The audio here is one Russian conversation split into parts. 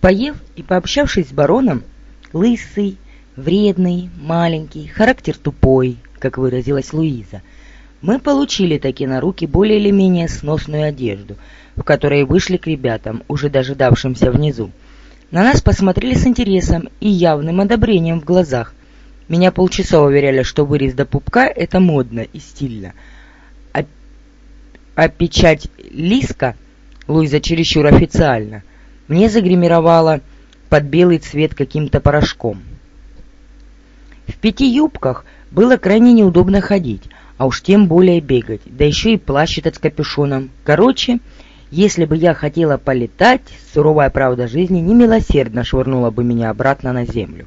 Поев и пообщавшись с бароном, лысый, вредный, маленький, характер тупой, как выразилась Луиза, мы получили таки на руки более или менее сносную одежду, в которой вышли к ребятам, уже дожидавшимся внизу. На нас посмотрели с интересом и явным одобрением в глазах. Меня полчаса уверяли, что вырез до пупка — это модно и стильно. А, а печать Лиска, Луиза чересчур официально, мне загримировала под белый цвет каким-то порошком. В пяти юбках было крайне неудобно ходить, а уж тем более бегать, да еще и плащ этот с капюшоном. Короче, если бы я хотела полетать, суровая правда жизни немилосердно швырнула бы меня обратно на землю.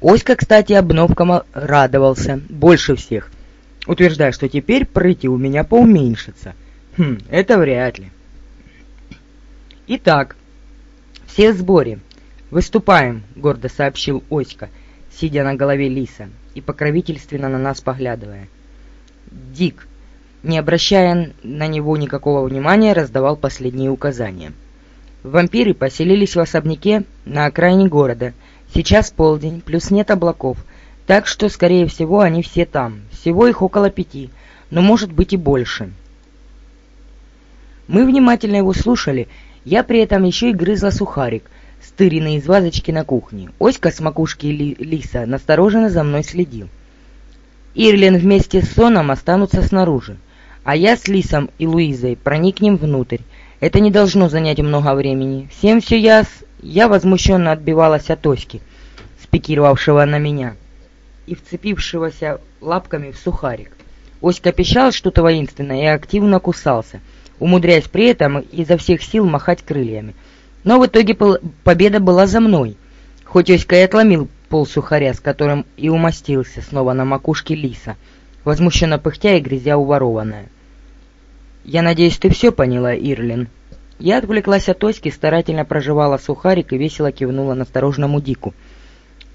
Оська, кстати, обновкам радовался больше всех, утверждая, что теперь прыти у меня поуменьшится. Хм, это вряд ли. Итак, все в сборе. Выступаем, гордо сообщил Оська, сидя на голове лиса и покровительственно на нас поглядывая. Дик, не обращая на него никакого внимания, раздавал последние указания. Вампиры поселились в особняке на окраине города. Сейчас полдень, плюс нет облаков, так что, скорее всего, они все там. Всего их около пяти, но может быть и больше. Мы внимательно его слушали, я при этом еще и грызла сухарик, стыренный из вазочки на кухне. Оська с макушки ли лиса настороженно за мной следил. Ирлин вместе с Соном останутся снаружи а я с Лисом и Луизой проникнем внутрь. Это не должно занять много времени. Всем все яс... Я возмущенно отбивалась от Оськи, спикировавшего на меня и вцепившегося лапками в сухарик. Оська пищал что-то воинственное и активно кусался, умудряясь при этом изо всех сил махать крыльями. Но в итоге победа была за мной. Хоть Оська и отломил пол сухаря, с которым и умостился снова на макушке лиса, возмущенно пыхтя и грязя уворованное. «Я надеюсь, ты все поняла, Ирлин?» Я отвлеклась от Оськи, старательно проживала сухарик и весело кивнула насторожному Дику.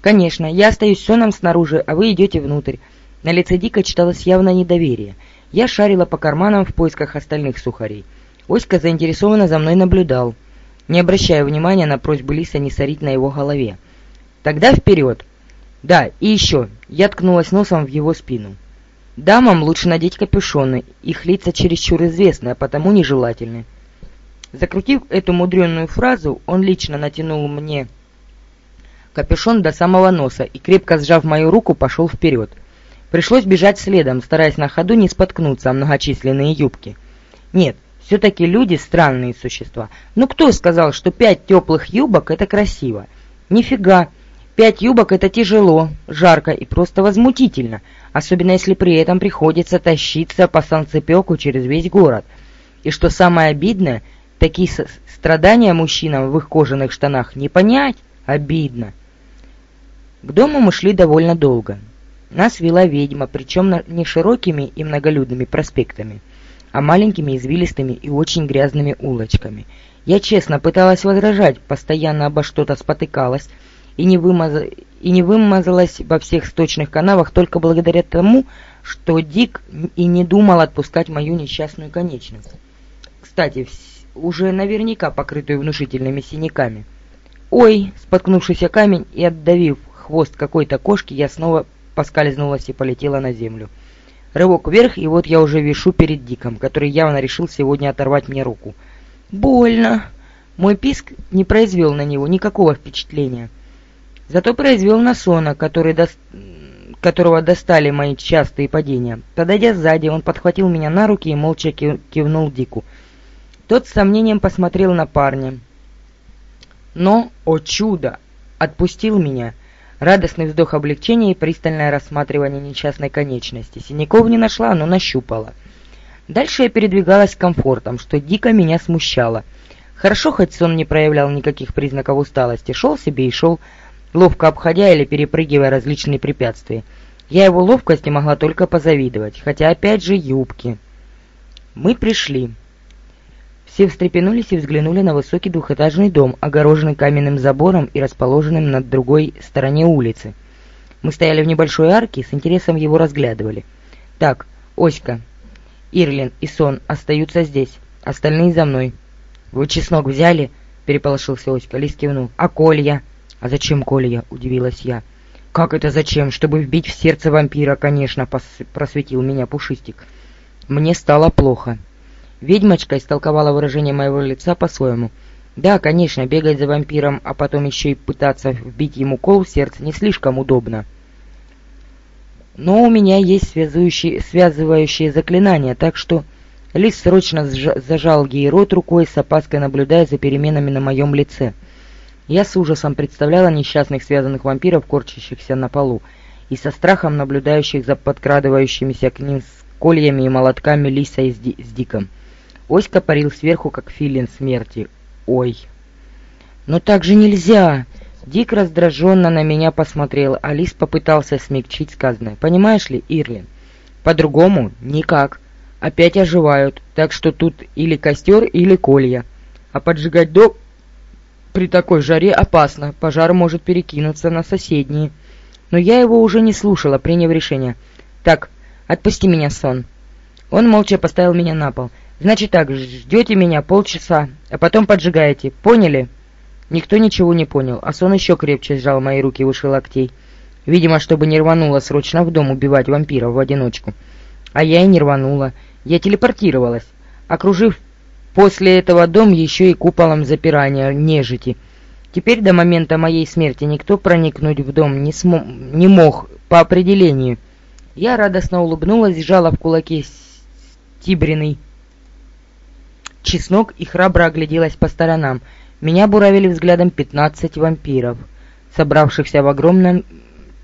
«Конечно, я остаюсь соном снаружи, а вы идете внутрь». На лице Дика читалось явное недоверие. Я шарила по карманам в поисках остальных сухарей. Оська заинтересованно за мной наблюдал, не обращая внимания на просьбу Лиса не сорить на его голове. «Тогда вперед!» «Да, и еще!» Я ткнулась носом в его спину. Дамам лучше надеть капюшоны, их лица чересчур известны, а потому нежелательны. Закрутив эту мудреную фразу, он лично натянул мне капюшон до самого носа и, крепко сжав мою руку, пошел вперед. Пришлось бежать следом, стараясь на ходу не споткнуться о многочисленные юбки. Нет, все-таки люди странные существа. Ну кто сказал, что пять теплых юбок — это красиво? Нифига! Пять юбок — это тяжело, жарко и просто возмутительно — особенно если при этом приходится тащиться по санцепёку через весь город. И что самое обидное, такие страдания мужчинам в их кожаных штанах не понять, обидно. К дому мы шли довольно долго. Нас вела ведьма, причем не широкими и многолюдными проспектами, а маленькими извилистыми и очень грязными улочками. Я честно пыталась возражать, постоянно обо что-то спотыкалась, и не, вымаз... и не вымазалась во всех сточных канавах только благодаря тому, что Дик и не думал отпускать мою несчастную конечность. Кстати, уже наверняка покрытую внушительными синяками. Ой, споткнувшийся камень и отдавив хвост какой-то кошки, я снова поскользнулась и полетела на землю. Рывок вверх, и вот я уже вишу перед Диком, который явно решил сегодня оторвать мне руку. Больно. Мой писк не произвел на него никакого впечатления. Зато произвел на Сона, который до... которого достали мои частые падения. Подойдя сзади, он подхватил меня на руки и молча кивнул Дику. Тот с сомнением посмотрел на парня. Но, о чудо, отпустил меня. Радостный вздох облегчения и пристальное рассматривание несчастной конечности. Синяков не нашла, но нащупала. Дальше я передвигалась с комфортом, что дико меня смущало. Хорошо, хоть сон не проявлял никаких признаков усталости, шел себе и шел, ловко обходя или перепрыгивая различные препятствия. Я его ловкости могла только позавидовать, хотя опять же юбки. Мы пришли. Все встрепенулись и взглянули на высокий двухэтажный дом, огороженный каменным забором и расположенным на другой стороне улицы. Мы стояли в небольшой арке и с интересом его разглядывали. «Так, Оська, Ирлин и Сон остаются здесь, остальные за мной. Вы чеснок взяли?» — переполошился Оська. Лис кивнул. «А колья?» «А зачем колья?» — удивилась я. «Как это зачем? Чтобы вбить в сердце вампира, конечно», — просветил меня Пушистик. Мне стало плохо. Ведьмочка истолковала выражение моего лица по-своему. Да, конечно, бегать за вампиром, а потом еще и пытаться вбить ему кол в сердце не слишком удобно. Но у меня есть связующие, связывающие заклинания, так что... Лис срочно зажал ей рот рукой, с опаской наблюдая за переменами на моем лице. Я с ужасом представляла несчастных связанных вампиров, корчащихся на полу, и со страхом наблюдающих за подкрадывающимися к ним с кольями и молотками Лиса и с, Ди с Диком. Оська парил сверху, как филин смерти. Ой! Но так же нельзя! Дик раздраженно на меня посмотрел, а Лис попытался смягчить сказанное. Понимаешь ли, Ирлин? По-другому никак. Опять оживают, так что тут или костер, или колья. А поджигать дом при такой жаре опасно, пожар может перекинуться на соседние. Но я его уже не слушала, приняв решение. Так, отпусти меня, сон. Он молча поставил меня на пол. Значит так, ждете меня полчаса, а потом поджигаете. Поняли? Никто ничего не понял, а сон еще крепче сжал мои руки выше локтей. Видимо, чтобы не рвануло срочно в дом убивать вампиров в одиночку. А я и не рванула. Я телепортировалась, окружив после этого дом еще и куполом запирания нежити. Теперь до момента моей смерти никто проникнуть в дом не, см не мог по определению. Я радостно улыбнулась, сжала в кулаке стибриный чеснок и храбро огляделась по сторонам. Меня буравили взглядом пятнадцать вампиров, собравшихся в огромном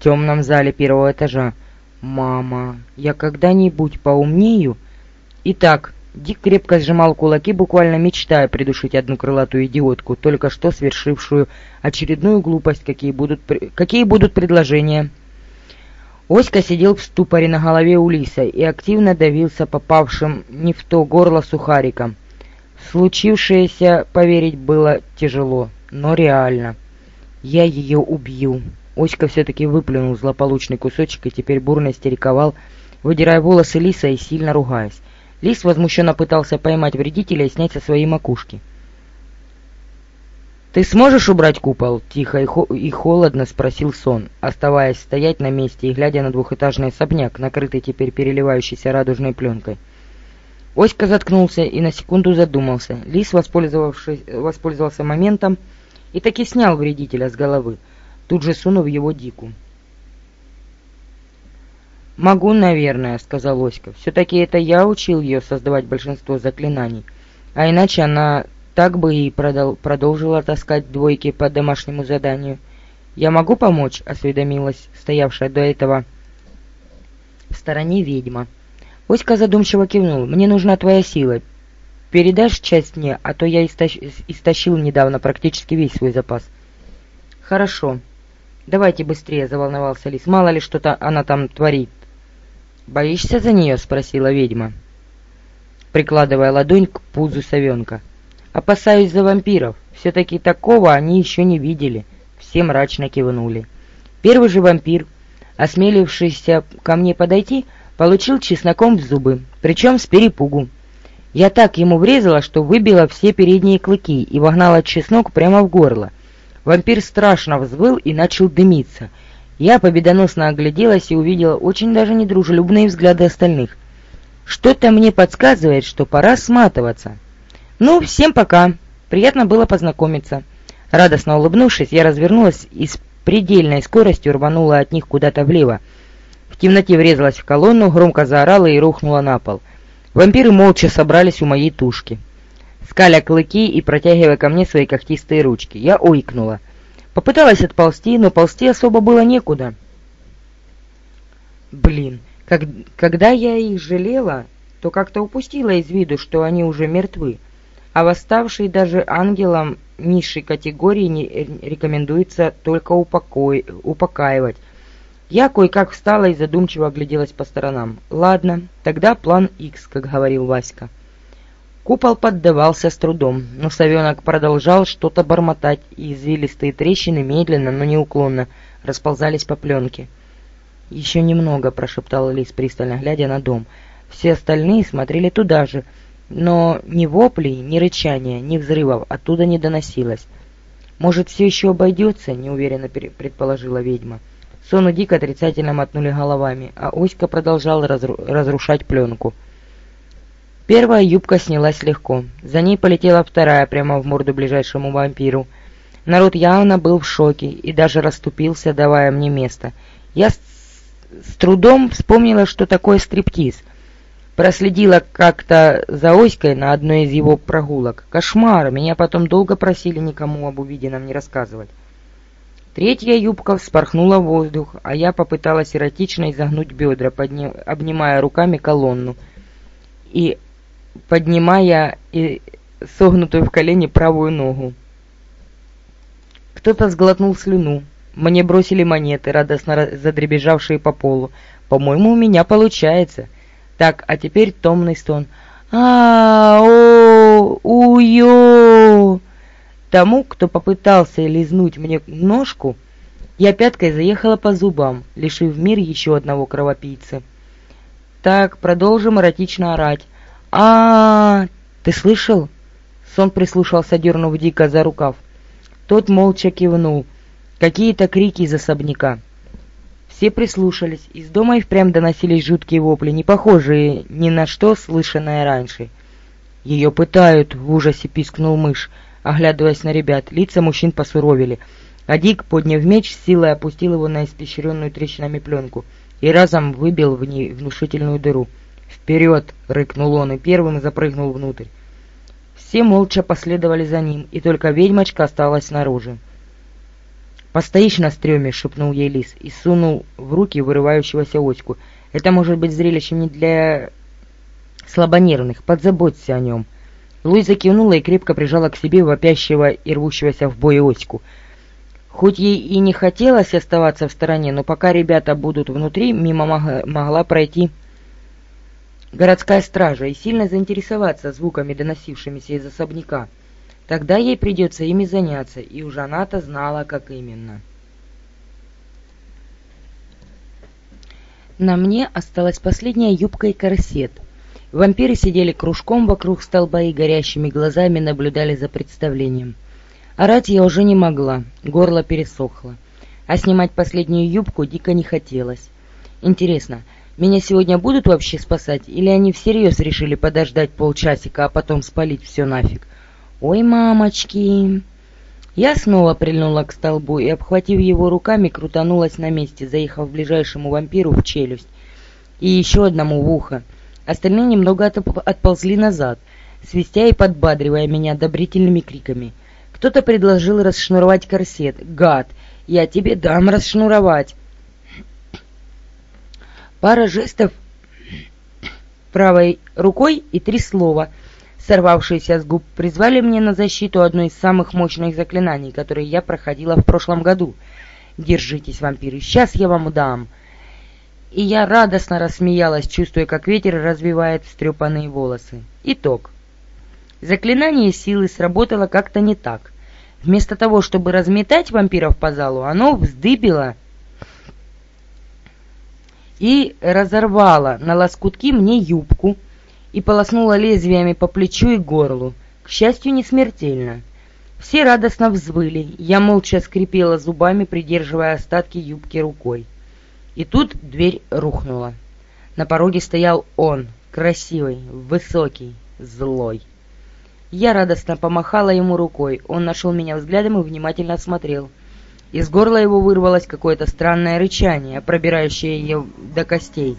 темном зале первого этажа. «Мама, я когда-нибудь поумнею?» Итак, Дик крепко сжимал кулаки, буквально мечтая придушить одну крылатую идиотку, только что совершившую очередную глупость, какие будут, какие будут предложения. Оська сидел в ступоре на голове у Лиса и активно давился попавшим не в то горло сухариком. Случившееся поверить было тяжело, но реально. Я ее убью. Оська все-таки выплюнул злополучный кусочек и теперь бурно истериковал, выдирая волосы Лиса и сильно ругаясь. Лис возмущенно пытался поймать вредителя и снять со своей макушки. «Ты сможешь убрать купол?» — тихо и, хо и холодно спросил Сон, оставаясь стоять на месте и глядя на двухэтажный особняк, накрытый теперь переливающейся радужной пленкой. Оська заткнулся и на секунду задумался. Лис, воспользовался моментом, и таки снял вредителя с головы, тут же сунув его дику. «Могу, наверное», — сказал Оська. «Все-таки это я учил ее создавать большинство заклинаний, а иначе она так бы и продол продолжила таскать двойки по домашнему заданию. Я могу помочь?» — осведомилась стоявшая до этого в стороне ведьма. Оська задумчиво кивнул. «Мне нужна твоя сила. Передашь часть мне, а то я истощ... истощил недавно практически весь свой запас». «Хорошо. Давайте быстрее», — заволновался Лис. «Мало ли что-то она там творит». «Боишься за нее?» — спросила ведьма, прикладывая ладонь к пузу совенка. «Опасаюсь за вампиров. Все-таки такого они еще не видели». Все мрачно кивнули. Первый же вампир, осмелившийся ко мне подойти, — получил чесноком в зубы, причем с перепугу. Я так ему врезала, что выбила все передние клыки и вогнала чеснок прямо в горло. Вампир страшно взвыл и начал дымиться. Я победоносно огляделась и увидела очень даже недружелюбные взгляды остальных. Что-то мне подсказывает, что пора сматываться. Ну, всем пока. Приятно было познакомиться. Радостно улыбнувшись, я развернулась и с предельной скоростью рванула от них куда-то влево. Темноте врезалась в колонну, громко заорала и рухнула на пол. Вампиры молча собрались у моей тушки. Скаля клыки и протягивая ко мне свои когтистые ручки. Я ойкнула. Попыталась отползти, но ползти особо было некуда. Блин, как, когда я их жалела, то как-то упустила из виду, что они уже мертвы. А восставшие даже ангелам низшей категории не рекомендуется только упокой, упокаивать, я кое-как встала и задумчиво огляделась по сторонам. Ладно, тогда план X, как говорил Васька. Купол поддавался с трудом, но совенок продолжал что-то бормотать, и извилистые трещины медленно, но неуклонно расползались по пленке. «Еще немного», — прошептал Лис, пристально глядя на дом. Все остальные смотрели туда же, но ни воплей, ни рычания, ни взрывов оттуда не доносилось. «Может, все еще обойдется?» — неуверенно предположила ведьма. Сону дико отрицательно мотнули головами, а Оська продолжал разру разрушать пленку. Первая юбка снялась легко. За ней полетела вторая прямо в морду ближайшему вампиру. Народ явно был в шоке и даже расступился, давая мне место. Я с, с трудом вспомнила, что такое стриптиз. Проследила как-то за Оськой на одной из его прогулок. Кошмар! Меня потом долго просили никому об увиденном не рассказывать. Третья юбка вспорхнула в воздух, а я попыталась эротично изогнуть бедра, подни... обнимая руками колонну и поднимая и согнутую в колени правую ногу. Кто-то сглотнул слюну. Мне бросили монеты, радостно задребежавшие по полу. По-моему, у меня получается. Так, а теперь томный стон. а о уё Тому, кто попытался лизнуть мне ножку, я пяткой заехала по зубам, лишив мир еще одного кровопийца. Так, продолжим эротично орать. -а Ты слышал?» Сон прислушался, дернув дико за рукав. Тот молча кивнул. Какие-то крики из особняка. Все прислушались. Из дома и впрямь доносились жуткие вопли, не похожие ни на что слышанное раньше. «Ее пытают!» — в ужасе пискнул мышь, оглядываясь на ребят. Лица мужчин посуровили. А Дик, подняв меч, с силой опустил его на испещренную трещинами пленку и разом выбил в ней внушительную дыру. «Вперед!» — рыкнул он и первым запрыгнул внутрь. Все молча последовали за ним, и только ведьмочка осталась снаружи. «Постоишь на стреме», — шепнул ей лис и сунул в руки вырывающегося оську. «Это может быть зрелищем не для слабонервных, подзаботься о нем». Луиза кивнула и крепко прижала к себе вопящего и рвущегося в бой оську. Хоть ей и не хотелось оставаться в стороне, но пока ребята будут внутри, мимо могла пройти городская стража и сильно заинтересоваться звуками, доносившимися из особняка. Тогда ей придется ими заняться, и уж она-то знала, как именно. На мне осталась последняя юбка и корсет. Вампиры сидели кружком вокруг столба и горящими глазами наблюдали за представлением. Орать я уже не могла, горло пересохло. А снимать последнюю юбку дико не хотелось. Интересно, меня сегодня будут вообще спасать, или они всерьез решили подождать полчасика, а потом спалить все нафиг? «Ой, мамочки!» Я снова прильнула к столбу и, обхватив его руками, крутанулась на месте, заехав ближайшему вампиру в челюсть и еще одному в ухо. Остальные немного отп отползли назад, свистя и подбадривая меня одобрительными криками. Кто-то предложил расшнуровать корсет. «Гад! Я тебе дам расшнуровать!» Пара жестов правой рукой и три слова — сорвавшиеся с губ, призвали мне на защиту одно из самых мощных заклинаний, которые я проходила в прошлом году. «Держитесь, вампиры, сейчас я вам дам!» И я радостно рассмеялась, чувствуя, как ветер развивает встрепанные волосы. Итог. Заклинание силы сработало как-то не так. Вместо того, чтобы разметать вампиров по залу, оно вздыбило и разорвало на лоскутки мне юбку, и полоснула лезвиями по плечу и горлу. К счастью, не смертельно. Все радостно взвыли. Я молча скрипела зубами, придерживая остатки юбки рукой. И тут дверь рухнула. На пороге стоял он, красивый, высокий, злой. Я радостно помахала ему рукой. Он нашел меня взглядом и внимательно осмотрел. Из горла его вырвалось какое-то странное рычание, пробирающее ее до костей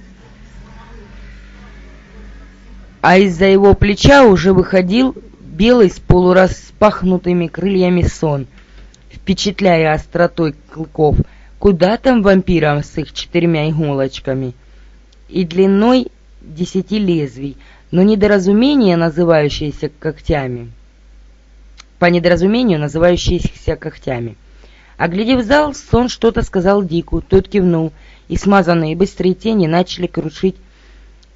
а из-за его плеча уже выходил белый с полураспахнутыми крыльями сон, впечатляя остротой клыков. Куда там вампирам с их четырьмя иголочками? И длиной десяти лезвий, но недоразумение, называющееся когтями. По недоразумению, называющееся когтями. Оглядев зал, сон что-то сказал Дику, тот кивнул, и смазанные быстрые тени начали крушить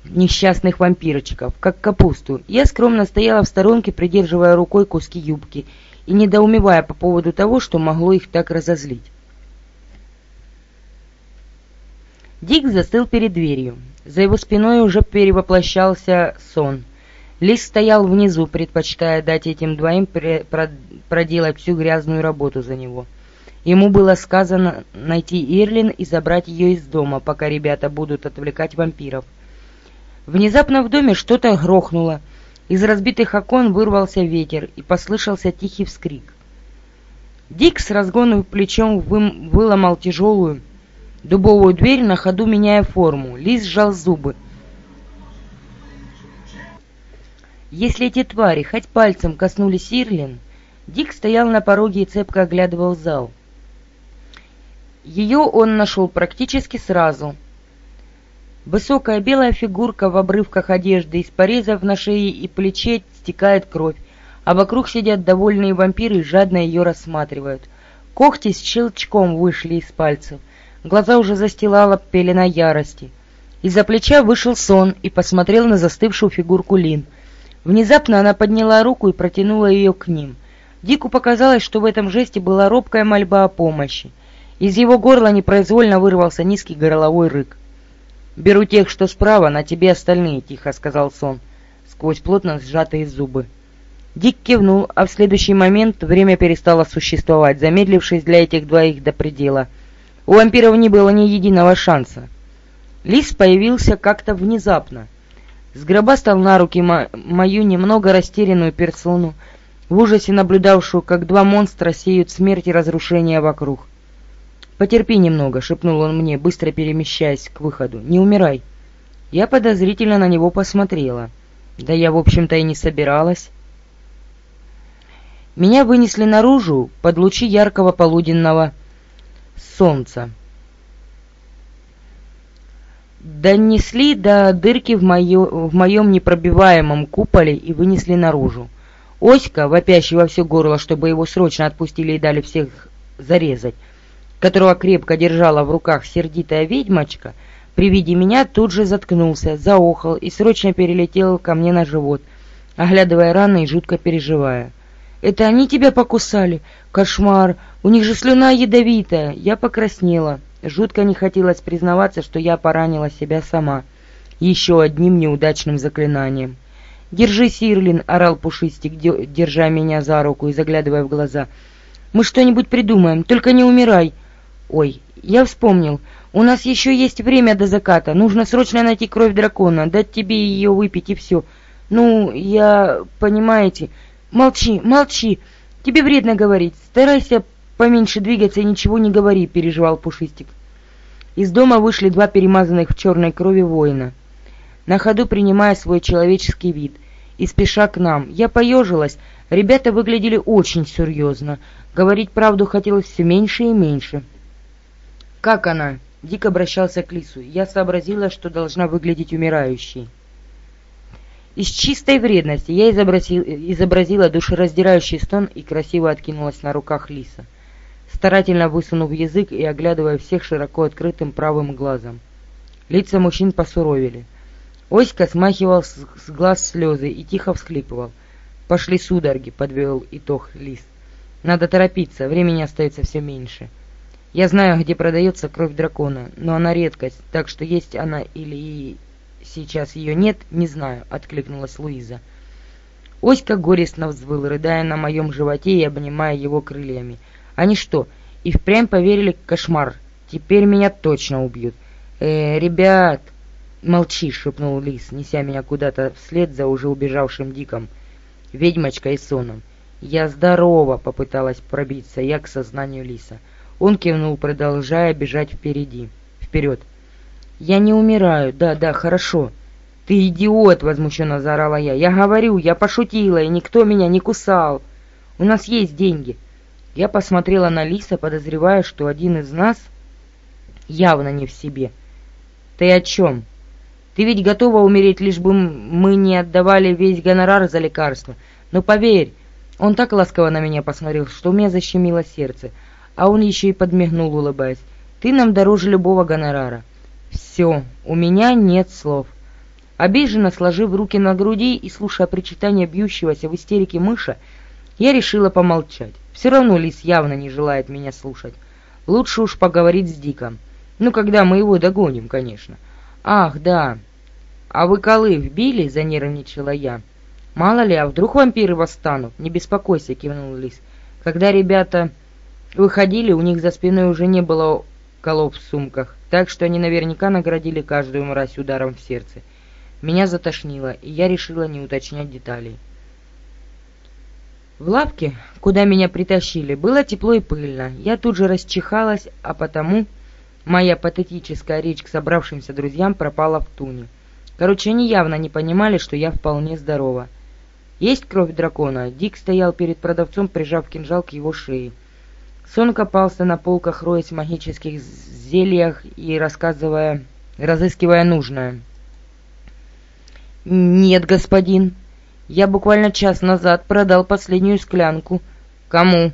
несчастных вампирочков, как капусту. Я скромно стояла в сторонке, придерживая рукой куски юбки и недоумевая по поводу того, что могло их так разозлить. Дик застыл перед дверью. За его спиной уже перевоплощался сон. Лис стоял внизу, предпочитая дать этим двоим проделать всю грязную работу за него. Ему было сказано найти Ирлин и забрать ее из дома, пока ребята будут отвлекать вампиров. Внезапно в доме что-то грохнуло. Из разбитых окон вырвался ветер, и послышался тихий вскрик. Дик с разгоном плечом вы... выломал тяжелую дубовую дверь, на ходу меняя форму. Лис сжал зубы. Если эти твари хоть пальцем коснулись Ирлин, Дик стоял на пороге и цепко оглядывал зал. Ее он нашел практически сразу. Высокая белая фигурка в обрывках одежды, из порезов на шее и плече стекает кровь, а вокруг сидят довольные вампиры и жадно ее рассматривают. Когти с щелчком вышли из пальцев, глаза уже застилала пелена ярости. Из-за плеча вышел сон и посмотрел на застывшую фигурку Лин. Внезапно она подняла руку и протянула ее к ним. Дику показалось, что в этом жесте была робкая мольба о помощи. Из его горла непроизвольно вырвался низкий горловой рык. «Беру тех, что справа, на тебе остальные», — тихо сказал сон, сквозь плотно сжатые зубы. Дик кивнул, а в следующий момент время перестало существовать, замедлившись для этих двоих до предела. У вампиров не было ни единого шанса. Лис появился как-то внезапно. Сгробастал на руки мо мою немного растерянную персону, в ужасе наблюдавшую, как два монстра сеют смерть и разрушение вокруг. «Потерпи немного», — шепнул он мне, быстро перемещаясь к выходу. «Не умирай». Я подозрительно на него посмотрела. Да я, в общем-то, и не собиралась. Меня вынесли наружу под лучи яркого полуденного солнца. Донесли до дырки в, моем непробиваемом куполе и вынесли наружу. Оська, вопящий во все горло, чтобы его срочно отпустили и дали всех зарезать, которого крепко держала в руках сердитая ведьмочка, при виде меня тут же заткнулся, заохал и срочно перелетел ко мне на живот, оглядывая раны и жутко переживая. «Это они тебя покусали? Кошмар! У них же слюна ядовитая!» Я покраснела. Жутко не хотелось признаваться, что я поранила себя сама. Еще одним неудачным заклинанием. «Держи, Сирлин!» — орал Пушистик, держа меня за руку и заглядывая в глаза. «Мы что-нибудь придумаем, только не умирай!» «Ой, я вспомнил. У нас еще есть время до заката. Нужно срочно найти кровь дракона, дать тебе ее выпить и все. Ну, я... понимаете... Молчи, молчи. Тебе вредно говорить. Старайся поменьше двигаться и ничего не говори», — переживал Пушистик. Из дома вышли два перемазанных в черной крови воина, на ходу принимая свой человеческий вид, и спеша к нам. Я поежилась. Ребята выглядели очень серьезно. Говорить правду хотелось все меньше и меньше. «Как она?» — Дик обращался к Лису. Я сообразила, что должна выглядеть умирающей. Из чистой вредности я изобразил, изобразила душераздирающий стон и красиво откинулась на руках Лиса, старательно высунув язык и оглядывая всех широко открытым правым глазом. Лица мужчин посуровили. Оська смахивал с, с глаз слезы и тихо всхлипывал. «Пошли судороги», — подвел итог Лис. «Надо торопиться, времени остается все меньше». Я знаю, где продается кровь дракона, но она редкость, так что есть она или сейчас ее нет, не знаю», — откликнулась Луиза. Оська горестно взвыл, рыдая на моем животе и обнимая его крыльями. «Они что, и впрямь поверили кошмар? Теперь меня точно убьют!» «Э, ребят!» «Молчи!» — шепнул Лис, неся меня куда-то вслед за уже убежавшим Диком, ведьмочкой и соном. «Я здорова!» — попыталась пробиться я к сознанию Лиса. Он кивнул, продолжая бежать впереди. Вперед. «Я не умираю. Да, да, хорошо». «Ты идиот!» — возмущенно заорала я. «Я говорю, я пошутила, и никто меня не кусал. У нас есть деньги». Я посмотрела на Лиса, подозревая, что один из нас явно не в себе. «Ты о чем? Ты ведь готова умереть, лишь бы мы не отдавали весь гонорар за лекарство. Но поверь, он так ласково на меня посмотрел, что у меня защемило сердце а он еще и подмигнул, улыбаясь. «Ты нам дороже любого гонорара». «Все, у меня нет слов». Обиженно сложив руки на груди и слушая причитания бьющегося в истерике мыша, я решила помолчать. Все равно лис явно не желает меня слушать. Лучше уж поговорить с Диком. Ну, когда мы его догоним, конечно. «Ах, да. А вы колы вбили?» — занервничала я. «Мало ли, а вдруг вампиры восстанут?» «Не беспокойся», — кивнул Лис. Когда ребята выходили, у них за спиной уже не было колов в сумках, так что они наверняка наградили каждую мразь ударом в сердце. Меня затошнило, и я решила не уточнять деталей. В лавке, куда меня притащили, было тепло и пыльно. Я тут же расчихалась, а потому моя патетическая речь к собравшимся друзьям пропала в туне. Короче, они явно не понимали, что я вполне здорова. «Есть кровь дракона?» Дик стоял перед продавцом, прижав кинжал к его шее. Сон копался на полках, роясь в магических зельях и рассказывая, разыскивая нужное. «Нет, господин. Я буквально час назад продал последнюю склянку». «Кому?»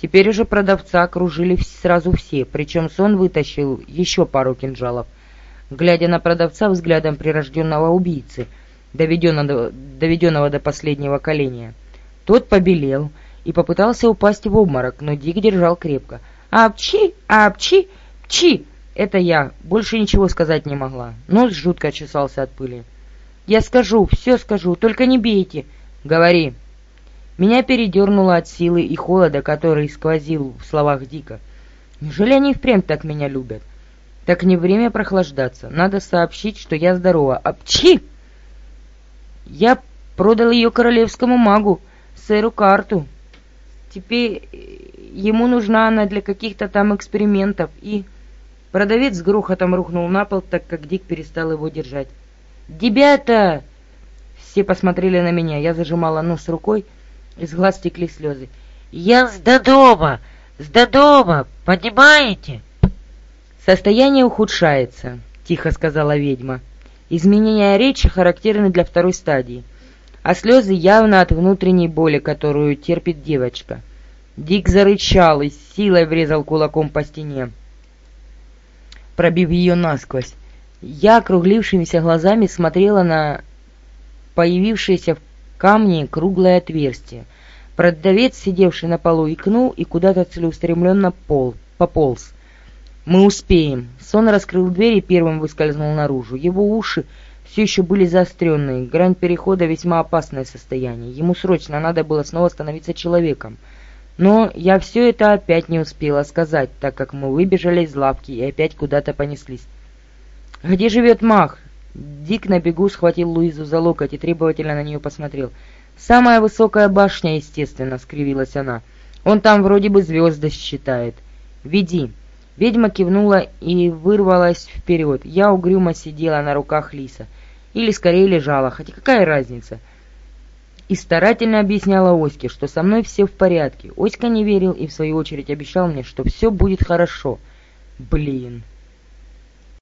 Теперь уже продавца окружили сразу все, причем Сон вытащил еще пару кинжалов, глядя на продавца взглядом прирожденного убийцы — доведенного, доведенного до последнего коления. Тот побелел и попытался упасть в обморок, но Дик держал крепко. «Апчи! Апчи! Пчи!» Это я. Больше ничего сказать не могла. Нос жутко чесался от пыли. «Я скажу, все скажу, только не бейте!» «Говори!» Меня передернуло от силы и холода, который сквозил в словах Дика. «Неужели они впрямь так меня любят?» «Так не время прохлаждаться. Надо сообщить, что я здорова. Апчи!» Я продал ее королевскому магу, сэру Карту. Теперь ему нужна она для каких-то там экспериментов, и... Продавец с грохотом рухнул на пол, так как Дик перестал его держать. «Ребята!» Все посмотрели на меня, я зажимала нос рукой, из глаз текли слезы. «Я с Додома! С Додома! Понимаете?» «Состояние ухудшается», — тихо сказала ведьма. Изменения речи характерны для второй стадии, а слезы явно от внутренней боли, которую терпит девочка. Дик зарычал и с силой врезал кулаком по стене, пробив ее насквозь. Я округлившимися глазами смотрела на появившееся в камне круглое отверстие. Продавец, сидевший на полу, икнул и куда-то целеустремленно пол, пополз. «Мы успеем!» Сон раскрыл дверь и первым выскользнул наружу. Его уши все еще были заостренные. Грань перехода весьма опасное состояние. Ему срочно надо было снова становиться человеком. Но я все это опять не успела сказать, так как мы выбежали из лавки и опять куда-то понеслись. «Где живет Мах?» Дик на бегу схватил Луизу за локоть и требовательно на нее посмотрел. «Самая высокая башня, естественно», — скривилась она. «Он там вроде бы звезды считает. Веди». Ведьма кивнула и вырвалась вперед. Я угрюмо сидела на руках Лиса. Или скорее лежала, хотя какая разница? И старательно объясняла Оське, что со мной все в порядке. Оська не верил и в свою очередь обещал мне, что все будет хорошо. Блин.